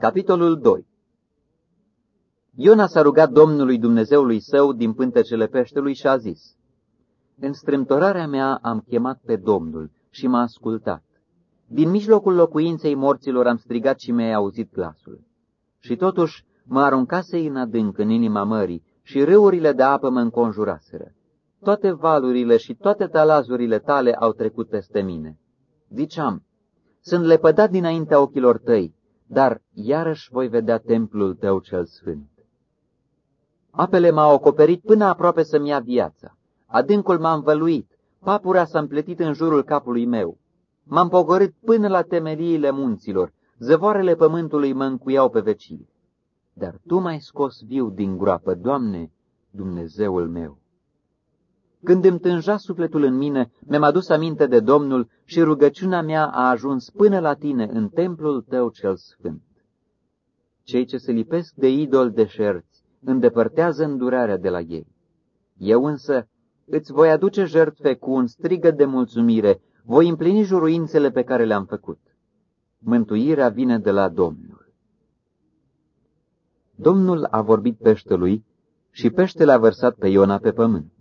Capitolul 2 Iona s-a rugat Domnului Dumnezeului său din pântecele peștelui și a zis, În strâmtorarea mea am chemat pe Domnul și m-a ascultat. Din mijlocul locuinței morților am strigat și mi-ai auzit glasul. Și totuși mă aruncase în adânc în inima mării și râurile de apă mă înconjuraseră. Toate valurile și toate talazurile tale au trecut peste mine. Ziceam, sunt lepădat dinaintea ochilor tăi, dar iarăși voi vedea templul tău cel sfânt. Apele m-au acoperit până aproape să-mi ia viața. Adâncul m-a învăluit, papura s-a împletit în jurul capului meu. M-am pogorât până la temeliile munților, zăvoarele pământului mă încuiau pe vecii. Dar Tu m-ai scos viu din groapă, Doamne, Dumnezeul meu. Când îmi tânja sufletul în mine, mi-am adus aminte de Domnul și rugăciunea mea a ajuns până la tine în templul tău cel sfânt. Cei ce se lipesc de idol deșerți îndepărtează îndurarea de la ei. Eu însă îți voi aduce jertfe cu un strigă de mulțumire, voi împlini juruințele pe care le-am făcut. Mântuirea vine de la Domnul. Domnul a vorbit peștelui și peștele a vărsat pe Iona pe pământ.